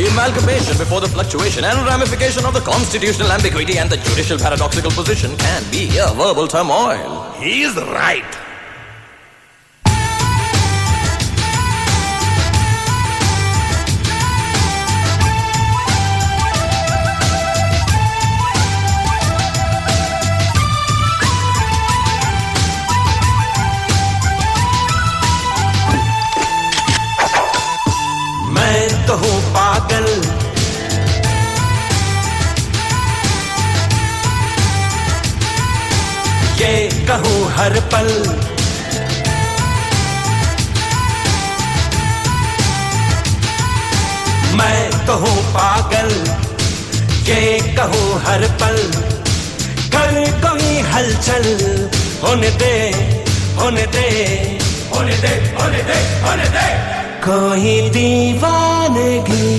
amalgamation before the fluctuation and ramification of the constitutional ambiguity and the judicial paradoxical position can be a verbal turmoil. He's right. ये कहूँ हर पल। मैं तो हूँ पागल ये कहूँ हर पल। कर कोई हलचल होने दे होने दे होने दे होने दे होने दे। कोई दीवानगी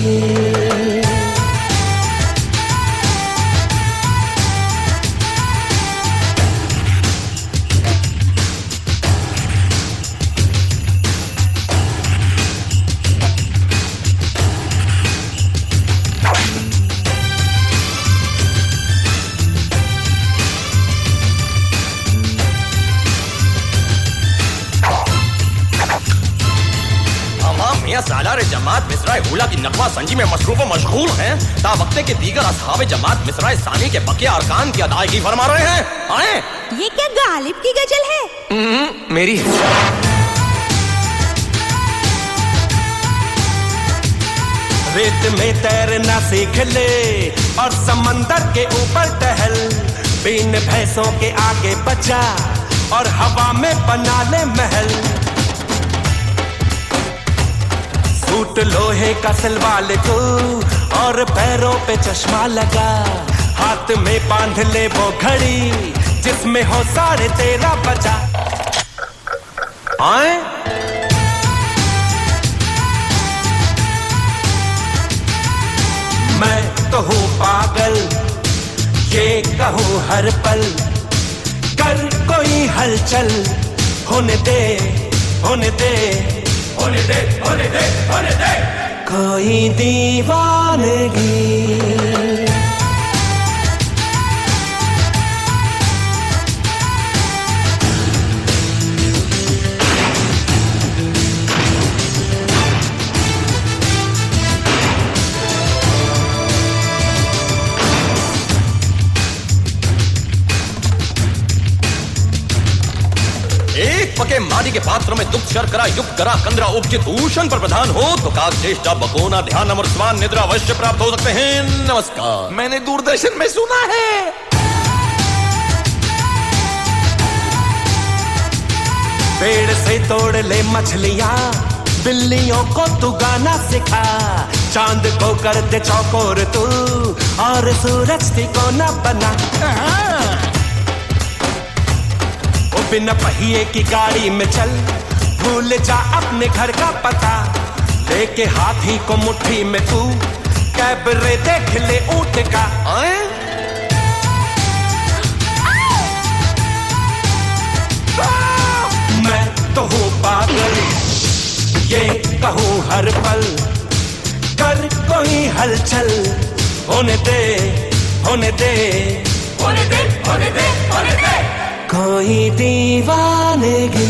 मियाँ सालार जमात मिसराय उला की नकवा संजी में मसरूफ व मशगूल हैं। ता वक्ते के दीगर असहाब जमात मिसराय सानी के बकिया अरकान की अदायगी फरमा रहे हैं। आए। ये क्या गालिब की गज़ल है? हम्म, मेरी रेत में तैरना सीख ले और समंदर के ऊपर टहल। बिन भैंसों के आगे बचा और हवा में बना ले महल। सूट लोहे का सलवार को और पैरों पे चश्मा लगा। हाथ में बाँध ले वो घड़ी, जिसमें हो सारे तेरा बजा। आए? मैं तो हूँ पागल, ये कहूँ हर पल। कर कोई हलचल, होने दे होने दे। होने दे होने दे होने दे कोई दीवानगी पके मादी के पात्र में दुख, शर्करा, युक्त करा, कंदरा उपजित भूषण पर प्रधान हो तो काक चेष्टा बकोना, ध्यान अमर स्वान निद्रा अवश्य प्राप्त हो सकते हैं। नमस्कार। मैंने दूरदर्शन में सुना है। पेड़ से तोड़ ले मछलियाँ, बिल्लियों को तू गाना सिखा। चाँद को कर दे चौकोर तू, और सूरज को न बना। ओ बिना पहिए की गाड़ी में चल। भूल जा अपने घर का पता। लेके हाथी को मुट्ठी में तू। कैबरे देख ले ऊँट का। आए? मैं तो हूँ पागल। ये कहूँ हर पल। कर कोई हलचल। होने दे होने दे। होने दे होने दे होने दे। कोई दीवानगी।